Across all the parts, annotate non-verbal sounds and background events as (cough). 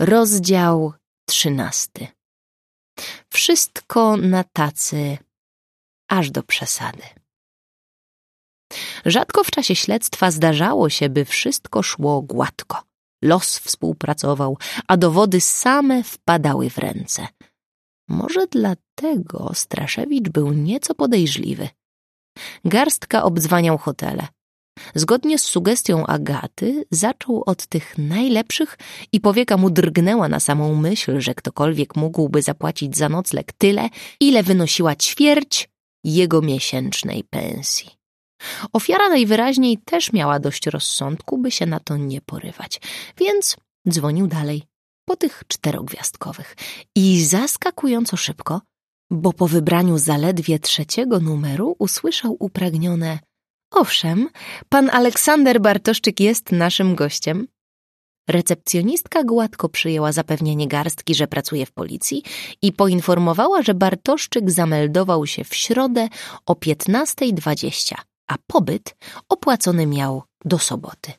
Rozdział trzynasty. Wszystko na tacy, aż do przesady. Rzadko w czasie śledztwa zdarzało się, by wszystko szło gładko. Los współpracował, a dowody same wpadały w ręce. Może dlatego Straszewicz był nieco podejrzliwy. Garstka obdzwaniał hotele. Zgodnie z sugestią Agaty, zaczął od tych najlepszych i powieka mu drgnęła na samą myśl, że ktokolwiek mógłby zapłacić za nocleg tyle, ile wynosiła ćwierć jego miesięcznej pensji. Ofiara najwyraźniej też miała dość rozsądku, by się na to nie porywać, więc dzwonił dalej, po tych czterogwiazdkowych. I zaskakująco szybko, bo po wybraniu zaledwie trzeciego numeru usłyszał upragnione Owszem, pan Aleksander Bartoszczyk jest naszym gościem. Recepcjonistka gładko przyjęła zapewnienie garstki, że pracuje w policji i poinformowała, że Bartoszczyk zameldował się w środę o 15.20, a pobyt opłacony miał do soboty.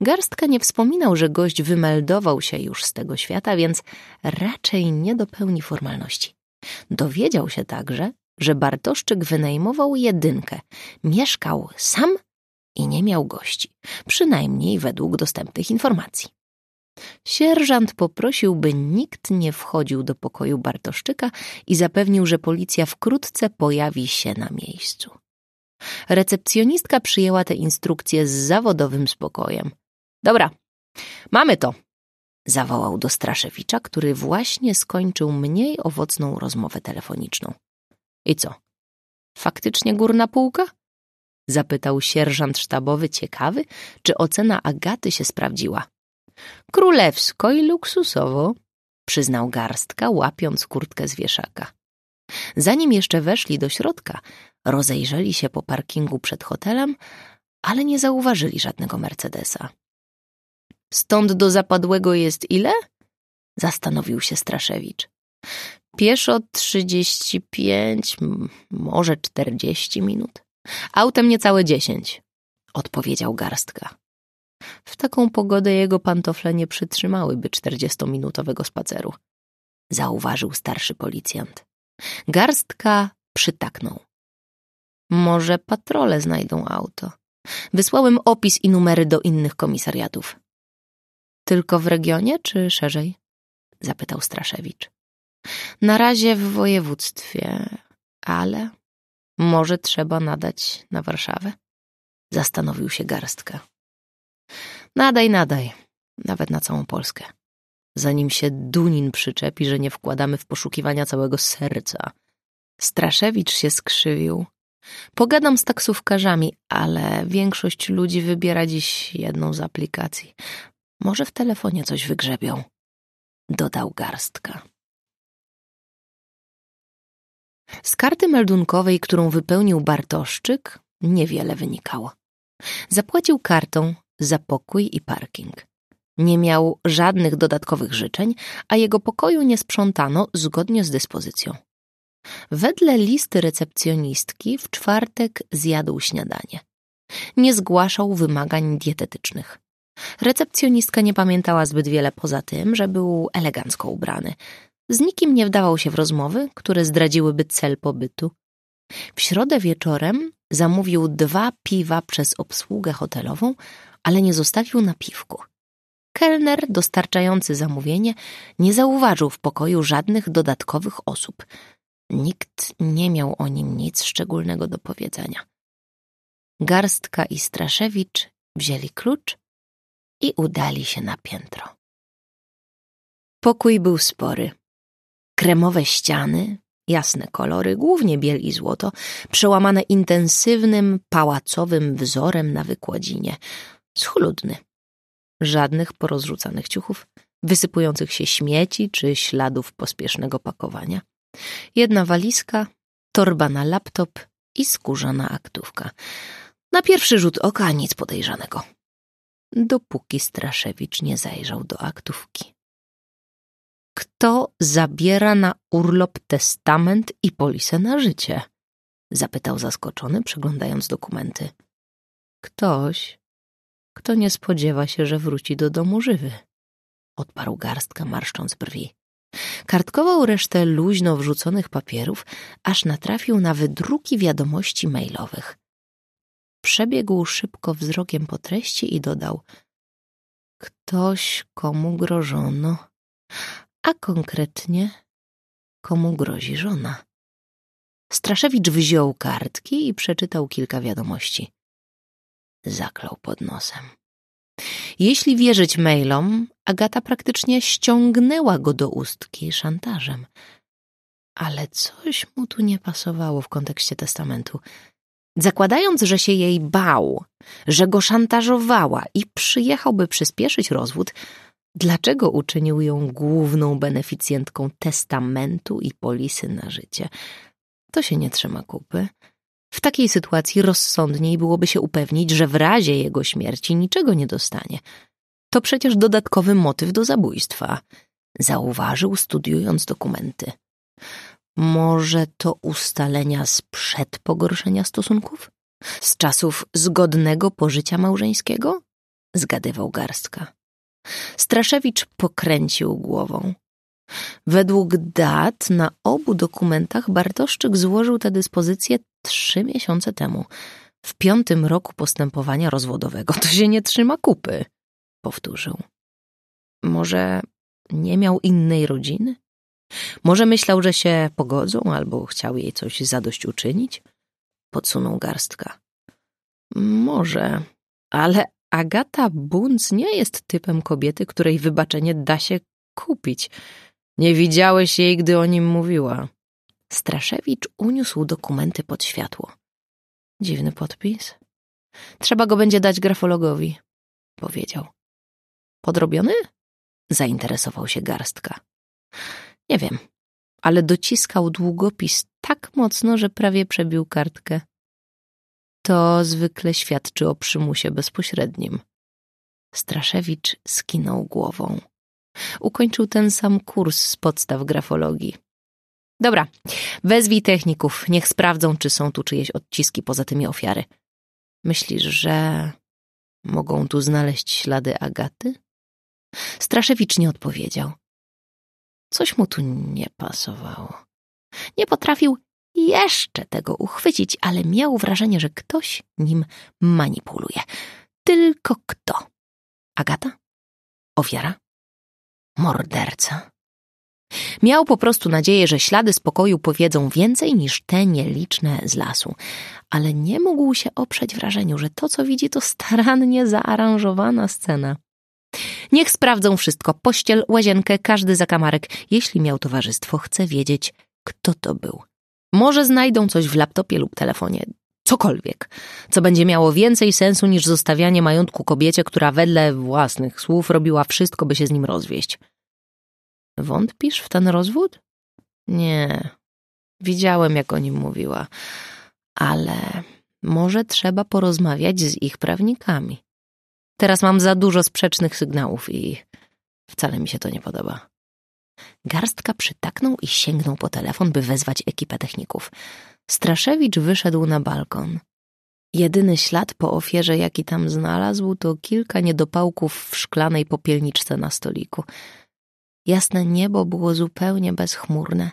Garstka nie wspominał, że gość wymeldował się już z tego świata, więc raczej nie dopełni formalności. Dowiedział się także, że Bartoszczyk wynajmował jedynkę, mieszkał sam i nie miał gości, przynajmniej według dostępnych informacji. Sierżant poprosił, by nikt nie wchodził do pokoju Bartoszczyka i zapewnił, że policja wkrótce pojawi się na miejscu. Recepcjonistka przyjęła te instrukcje z zawodowym spokojem. Dobra, mamy to, zawołał do Straszewicza, który właśnie skończył mniej owocną rozmowę telefoniczną. I co? Faktycznie górna półka? Zapytał sierżant sztabowy ciekawy, czy ocena Agaty się sprawdziła. Królewsko i luksusowo, przyznał garstka, łapiąc kurtkę z wieszaka. Zanim jeszcze weszli do środka, rozejrzeli się po parkingu przed hotelem, ale nie zauważyli żadnego Mercedesa. Stąd do zapadłego jest ile? Zastanowił się Straszewicz. Pieszo 35, może 40 minut. Autem niecałe 10, odpowiedział garstka. W taką pogodę jego pantofle nie przytrzymałyby czterdziestominutowego spaceru. Zauważył starszy policjant. Garstka przytaknął. Może patrole znajdą auto. Wysłałem opis i numery do innych komisariatów. Tylko w regionie, czy szerzej? Zapytał Straszewicz. Na razie w województwie, ale może trzeba nadać na Warszawę? Zastanowił się garstka. Nadaj, nadaj, nawet na całą Polskę. Zanim się Dunin przyczepi, że nie wkładamy w poszukiwania całego serca. Straszewicz się skrzywił. Pogadam z taksówkarzami, ale większość ludzi wybiera dziś jedną z aplikacji. Może w telefonie coś wygrzebią. Dodał garstka. Z karty meldunkowej, którą wypełnił Bartoszczyk, niewiele wynikało. Zapłacił kartą za pokój i parking. Nie miał żadnych dodatkowych życzeń, a jego pokoju nie sprzątano zgodnie z dyspozycją. Wedle listy recepcjonistki w czwartek zjadł śniadanie. Nie zgłaszał wymagań dietetycznych. Recepcjonistka nie pamiętała zbyt wiele poza tym, że był elegancko ubrany. Z nikim nie wdawał się w rozmowy, które zdradziłyby cel pobytu. W środę wieczorem zamówił dwa piwa przez obsługę hotelową, ale nie zostawił napiwku. Kelner, dostarczający zamówienie, nie zauważył w pokoju żadnych dodatkowych osób. Nikt nie miał o nim nic szczególnego do powiedzenia. Garstka i Straszewicz wzięli klucz i udali się na piętro. Pokój był spory. Kremowe ściany, jasne kolory, głównie biel i złoto, przełamane intensywnym, pałacowym wzorem na wykładzinie. Schludny. Żadnych porozrzucanych ciuchów, wysypujących się śmieci czy śladów pospiesznego pakowania. Jedna walizka, torba na laptop i skórzana aktówka. Na pierwszy rzut oka nic podejrzanego. Dopóki Straszewicz nie zajrzał do aktówki. Kto zabiera na urlop testament i polisę na życie? Zapytał zaskoczony, przeglądając dokumenty. Ktoś, kto nie spodziewa się, że wróci do domu żywy. odparł garstka, marszcząc brwi. Kartkował resztę luźno wrzuconych papierów, aż natrafił na wydruki wiadomości mailowych. Przebiegł szybko wzrokiem po treści i dodał Ktoś, komu grożono, a konkretnie komu grozi żona. Straszewicz wziął kartki i przeczytał kilka wiadomości. Zaklął pod nosem. Jeśli wierzyć mailom, Agata praktycznie ściągnęła go do ustki szantażem. Ale coś mu tu nie pasowało w kontekście testamentu. Zakładając, że się jej bał, że go szantażowała i przyjechałby przyspieszyć rozwód, dlaczego uczynił ją główną beneficjentką testamentu i polisy na życie? To się nie trzyma kupy. W takiej sytuacji rozsądniej byłoby się upewnić, że w razie jego śmierci niczego nie dostanie. To przecież dodatkowy motyw do zabójstwa, zauważył, studiując dokumenty. Może to ustalenia sprzed pogorszenia stosunków? Z czasów zgodnego pożycia małżeńskiego? Zgadywał garstka. Straszewicz pokręcił głową. Według dat na obu dokumentach Bartoszczyk złożył te dyspozycje trzy miesiące temu. W piątym roku postępowania rozwodowego to się nie trzyma kupy, powtórzył. Może nie miał innej rodziny? Może myślał, że się pogodzą albo chciał jej coś zadośćuczynić? Podsunął garstka. Może, ale Agata Bunc nie jest typem kobiety, której wybaczenie da się kupić. Nie widziałeś jej, gdy o nim mówiła. Straszewicz uniósł dokumenty pod światło. Dziwny podpis. Trzeba go będzie dać grafologowi, powiedział. Podrobiony? Zainteresował się garstka. Nie wiem, ale dociskał długopis tak mocno, że prawie przebił kartkę. To zwykle świadczy o przymusie bezpośrednim. Straszewicz skinął głową. Ukończył ten sam kurs z podstaw grafologii. Dobra, wezwij techników, niech sprawdzą, czy są tu czyjeś odciski poza tymi ofiary. Myślisz, że mogą tu znaleźć ślady Agaty? Straszewicz nie odpowiedział. Coś mu tu nie pasowało. Nie potrafił jeszcze tego uchwycić, ale miał wrażenie, że ktoś nim manipuluje. Tylko kto? Agata? Ofiara? Morderca? Miał po prostu nadzieję, że ślady spokoju powiedzą więcej niż te nieliczne z lasu, ale nie mógł się oprzeć wrażeniu, że to, co widzi, to starannie zaaranżowana scena. Niech sprawdzą wszystko, pościel, łazienkę, każdy zakamarek. Jeśli miał towarzystwo, chce wiedzieć, kto to był. Może znajdą coś w laptopie lub telefonie, cokolwiek, co będzie miało więcej sensu niż zostawianie majątku kobiecie, która wedle własnych słów robiła wszystko, by się z nim rozwieść. Wątpisz w ten rozwód? Nie. Widziałem, jak o nim mówiła. Ale może trzeba porozmawiać z ich prawnikami. Teraz mam za dużo sprzecznych sygnałów i wcale mi się to nie podoba. Garstka przytaknął i sięgnął po telefon, by wezwać ekipę techników. Straszewicz wyszedł na balkon. Jedyny ślad po ofierze, jaki tam znalazł, to kilka niedopałków w szklanej popielniczce na stoliku. Jasne niebo było zupełnie bezchmurne,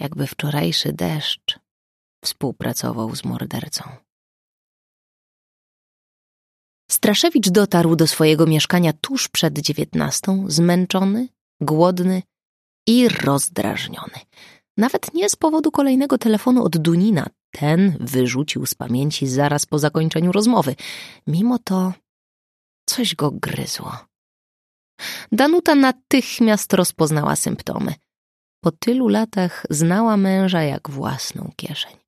jakby wczorajszy deszcz współpracował z mordercą. Straszewicz dotarł do swojego mieszkania tuż przed dziewiętnastą, zmęczony, głodny i rozdrażniony. Nawet nie z powodu kolejnego telefonu od Dunina. Ten wyrzucił z pamięci zaraz po zakończeniu rozmowy. Mimo to coś go gryzło. Danuta natychmiast rozpoznała symptomy. Po tylu latach znała męża jak własną kieszeń.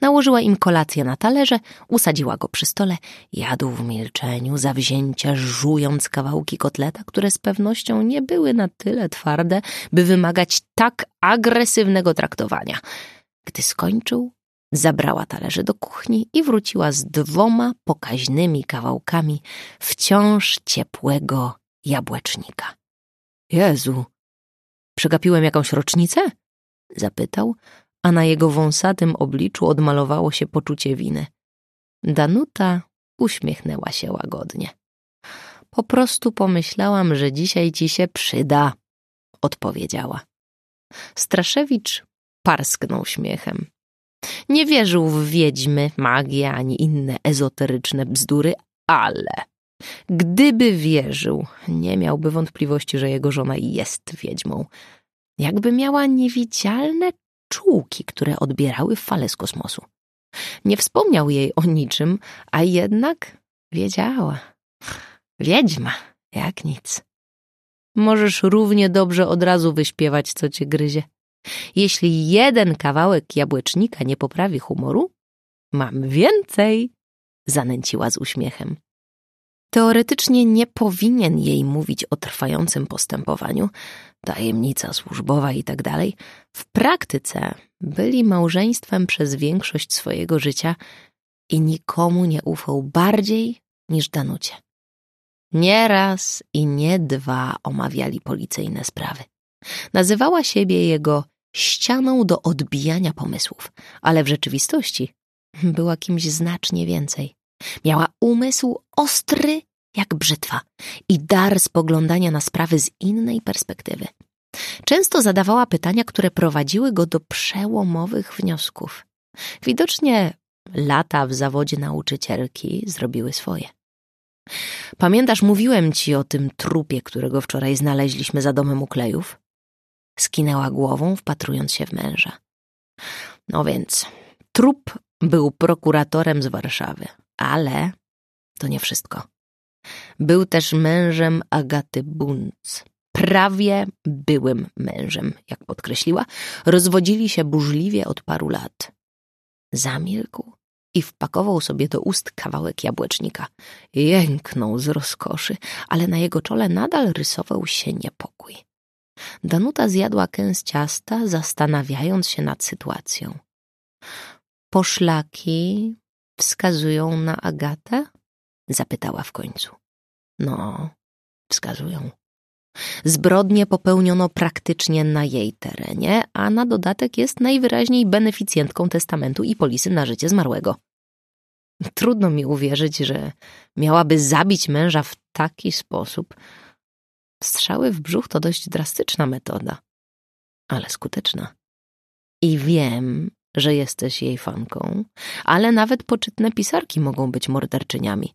Nałożyła im kolację na talerze, usadziła go przy stole, jadł w milczeniu, zawzięcie żując kawałki kotleta, które z pewnością nie były na tyle twarde, by wymagać tak agresywnego traktowania. Gdy skończył, zabrała talerze do kuchni i wróciła z dwoma pokaźnymi kawałkami wciąż ciepłego jabłecznika. Jezu, przegapiłem jakąś rocznicę? Zapytał, a na jego wąsatym obliczu odmalowało się poczucie winy. Danuta uśmiechnęła się łagodnie. Po prostu pomyślałam, że dzisiaj ci się przyda, odpowiedziała. Straszewicz parsknął śmiechem. Nie wierzył w wiedźmy, magię ani inne ezoteryczne bzdury, ale gdyby wierzył, nie miałby wątpliwości, że jego żona jest wiedźmą. Jakby miała niewidzialne czułki, które odbierały fale z kosmosu. Nie wspomniał jej o niczym, a jednak wiedziała. Wiedźma, jak nic. Możesz równie dobrze od razu wyśpiewać, co cię gryzie. Jeśli jeden kawałek jabłecznika nie poprawi humoru, mam więcej, zanęciła z uśmiechem. Teoretycznie nie powinien jej mówić o trwającym postępowaniu, tajemnica służbowa i tak dalej. W praktyce byli małżeństwem przez większość swojego życia i nikomu nie ufał bardziej niż Danucie. Nie raz i nie dwa omawiali policyjne sprawy. Nazywała siebie jego ścianą do odbijania pomysłów, ale w rzeczywistości była kimś znacznie więcej. Miała umysł ostry jak brzytwa i dar spoglądania na sprawy z innej perspektywy. Często zadawała pytania, które prowadziły go do przełomowych wniosków. Widocznie lata w zawodzie nauczycielki zrobiły swoje. Pamiętasz, mówiłem ci o tym trupie, którego wczoraj znaleźliśmy za domem uklejów? Skinęła głową, wpatrując się w męża. No więc, trup był prokuratorem z Warszawy, ale to nie wszystko. Był też mężem Agaty Bunc. Prawie byłym mężem, jak podkreśliła. Rozwodzili się burzliwie od paru lat. Zamilkł i wpakował sobie do ust kawałek jabłecznika. Jęknął z rozkoszy, ale na jego czole nadal rysował się niepokój. Danuta zjadła kęs ciasta, zastanawiając się nad sytuacją. Poszlaki wskazują na Agatę? Zapytała w końcu. No, wskazują. Zbrodnie popełniono praktycznie na jej terenie, a na dodatek jest najwyraźniej beneficjentką testamentu i polisy na życie zmarłego. Trudno mi uwierzyć, że miałaby zabić męża w taki sposób. Strzały w brzuch to dość drastyczna metoda, ale skuteczna. I wiem, że jesteś jej fanką, ale nawet poczytne pisarki mogą być morderczyniami.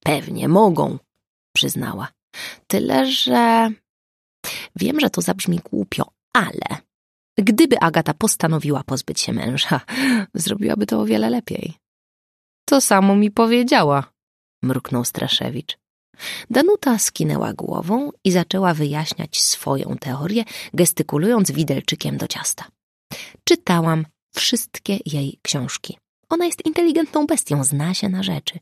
Pewnie mogą, przyznała. Tyle, że wiem, że to zabrzmi głupio, ale gdyby Agata postanowiła pozbyć się męża, (laughs) zrobiłaby to o wiele lepiej. To samo mi powiedziała, mruknął Straszewicz. Danuta skinęła głową i zaczęła wyjaśniać swoją teorię, gestykulując widelczykiem do ciasta. Czytałam wszystkie jej książki. Ona jest inteligentną bestią, zna się na rzeczy.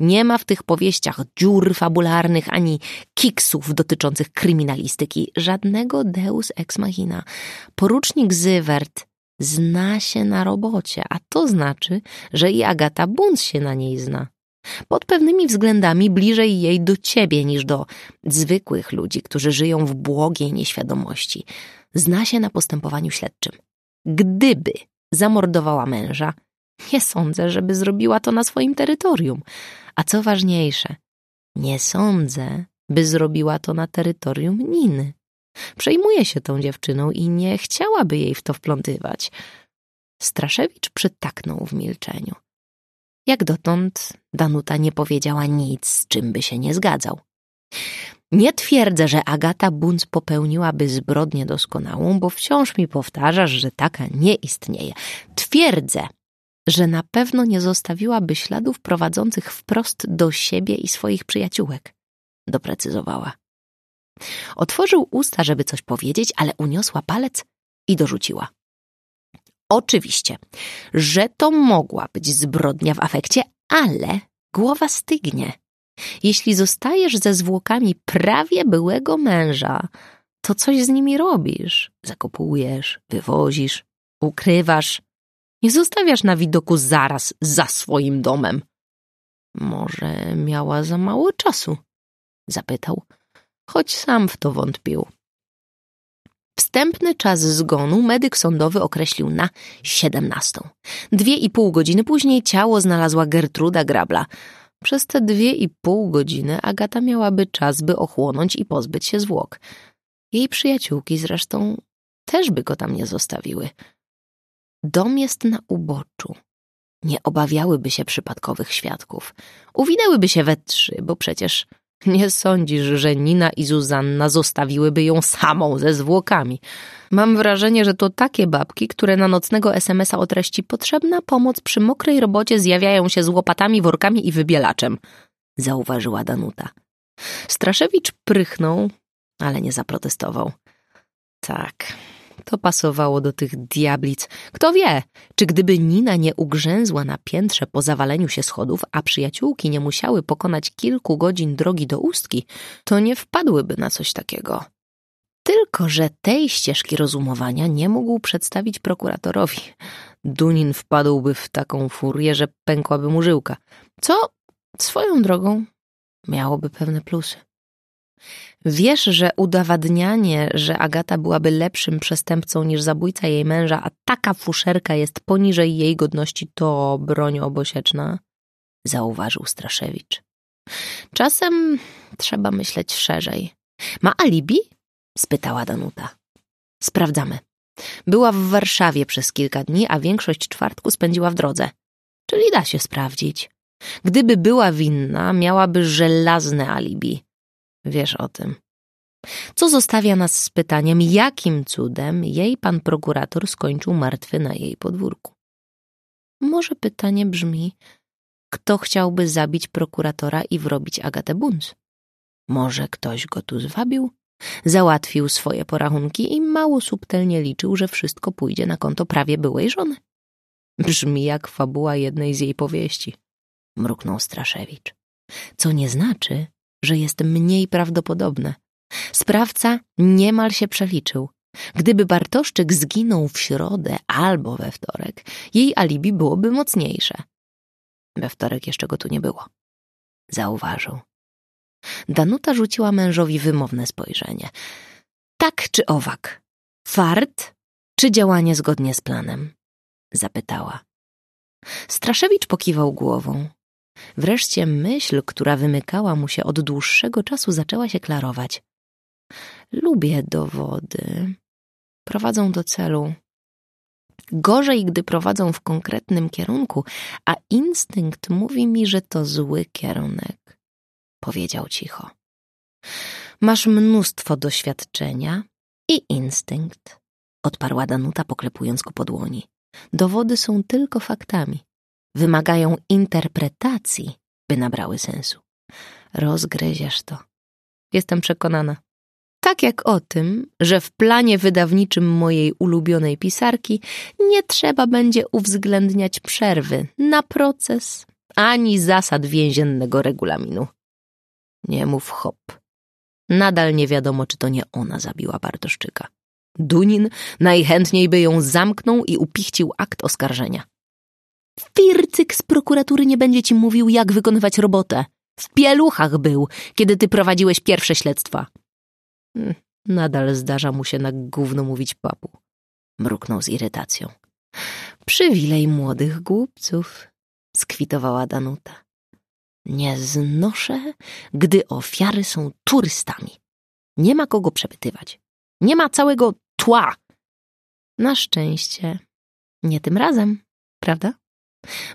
Nie ma w tych powieściach dziur fabularnych ani kiksów dotyczących kryminalistyki, żadnego deus ex machina. Porucznik Zywert zna się na robocie, a to znaczy, że i Agata Bunc się na niej zna. Pod pewnymi względami bliżej jej do ciebie niż do zwykłych ludzi, którzy żyją w błogiej nieświadomości. Zna się na postępowaniu śledczym. Gdyby zamordowała męża, nie sądzę, żeby zrobiła to na swoim terytorium. A co ważniejsze, nie sądzę, by zrobiła to na terytorium Niny. Przejmuje się tą dziewczyną i nie chciałaby jej w to wplątywać. Straszewicz przytaknął w milczeniu. Jak dotąd Danuta nie powiedziała nic, z czym by się nie zgadzał. Nie twierdzę, że Agata Bunc popełniłaby zbrodnię doskonałą, bo wciąż mi powtarzasz, że taka nie istnieje. Twierdzę, że na pewno nie zostawiłaby śladów prowadzących wprost do siebie i swoich przyjaciółek, doprecyzowała. Otworzył usta, żeby coś powiedzieć, ale uniosła palec i dorzuciła. Oczywiście, że to mogła być zbrodnia w afekcie, ale głowa stygnie. Jeśli zostajesz ze zwłokami prawie byłego męża, to coś z nimi robisz. Zakopujesz, wywozisz, ukrywasz, nie zostawiasz na widoku zaraz za swoim domem. Może miała za mało czasu? Zapytał, choć sam w to wątpił. Wstępny czas zgonu medyk sądowy określił na siedemnastą. Dwie i pół godziny później ciało znalazła Gertruda Grabla. Przez te dwie i pół godziny Agata miałaby czas, by ochłonąć i pozbyć się zwłok. Jej przyjaciółki zresztą też by go tam nie zostawiły. Dom jest na uboczu. Nie obawiałyby się przypadkowych świadków. Uwinęłyby się we trzy, bo przecież nie sądzisz, że Nina i Zuzanna zostawiłyby ją samą ze zwłokami. Mam wrażenie, że to takie babki, które na nocnego SMS-a o treści potrzebna pomoc przy mokrej robocie zjawiają się z łopatami, workami i wybielaczem, zauważyła Danuta. Straszewicz prychnął, ale nie zaprotestował. Tak, to pasowało do tych diablic. Kto wie, czy gdyby Nina nie ugrzęzła na piętrze po zawaleniu się schodów, a przyjaciółki nie musiały pokonać kilku godzin drogi do ustki, to nie wpadłyby na coś takiego. Tylko, że tej ścieżki rozumowania nie mógł przedstawić prokuratorowi. Dunin wpadłby w taką furię, że pękłaby mu żyłka. Co swoją drogą miałoby pewne plusy. Wiesz, że udowadnianie, że Agata byłaby lepszym przestępcą niż zabójca jej męża, a taka fuszerka jest poniżej jej godności, to broń obosieczna? Zauważył Straszewicz. Czasem trzeba myśleć szerzej. Ma alibi? spytała Danuta. Sprawdzamy. Była w Warszawie przez kilka dni, a większość czwartku spędziła w drodze. Czyli da się sprawdzić. Gdyby była winna, miałaby żelazne alibi. Wiesz o tym. Co zostawia nas z pytaniem, jakim cudem jej pan prokurator skończył martwy na jej podwórku. Może pytanie brzmi, kto chciałby zabić prokuratora i wrobić Agatę Bunz? Może ktoś go tu zwabił? Załatwił swoje porachunki i mało subtelnie liczył, że wszystko pójdzie na konto prawie byłej żony. Brzmi jak fabuła jednej z jej powieści, mruknął Straszewicz. Co nie znaczy, że jest mniej prawdopodobne. Sprawca niemal się przeliczył. Gdyby Bartoszczyk zginął w środę albo we wtorek, jej alibi byłoby mocniejsze. We wtorek jeszcze go tu nie było. Zauważył. Danuta rzuciła mężowi wymowne spojrzenie. Tak czy owak? Fart czy działanie zgodnie z planem? Zapytała. Straszewicz pokiwał głową. Wreszcie myśl, która wymykała mu się od dłuższego czasu, zaczęła się klarować. Lubię dowody. Prowadzą do celu. Gorzej, gdy prowadzą w konkretnym kierunku, a instynkt mówi mi, że to zły kierunek, powiedział cicho. Masz mnóstwo doświadczenia i instynkt, odparła Danuta, poklepując go po dłoni. Dowody są tylko faktami wymagają interpretacji, by nabrały sensu. Rozgryziesz to. Jestem przekonana. Tak jak o tym, że w planie wydawniczym mojej ulubionej pisarki nie trzeba będzie uwzględniać przerwy na proces ani zasad więziennego regulaminu. Nie mów hop. Nadal nie wiadomo, czy to nie ona zabiła Bartoszczyka. Dunin najchętniej by ją zamknął i upichcił akt oskarżenia. Fircyk z prokuratury nie będzie ci mówił, jak wykonywać robotę. W pieluchach był, kiedy ty prowadziłeś pierwsze śledztwa. Hmm, nadal zdarza mu się na gówno mówić papu. Mruknął z irytacją. Przywilej młodych głupców, skwitowała Danuta. Nie znoszę, gdy ofiary są turystami. Nie ma kogo przepytywać. Nie ma całego tła. Na szczęście nie tym razem, prawda?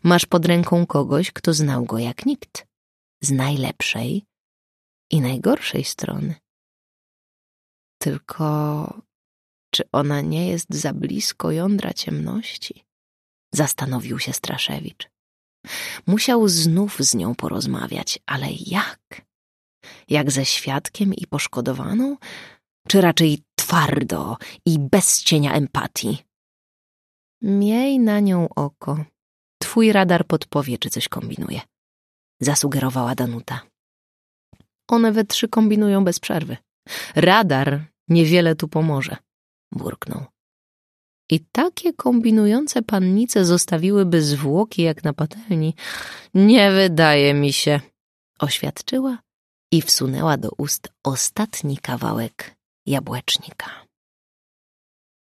Masz pod ręką kogoś, kto znał go jak nikt, z najlepszej i najgorszej strony. Tylko czy ona nie jest za blisko jądra ciemności? Zastanowił się Straszewicz. Musiał znów z nią porozmawiać, ale jak? Jak ze świadkiem i poszkodowaną? Czy raczej twardo i bez cienia empatii? Miej na nią oko, Twój radar podpowie, czy coś kombinuje. Zasugerowała Danuta. One we trzy kombinują bez przerwy. Radar niewiele tu pomoże, burknął. I takie kombinujące pannice zostawiłyby zwłoki jak na patelni. Nie wydaje mi się, oświadczyła i wsunęła do ust ostatni kawałek jabłecznika.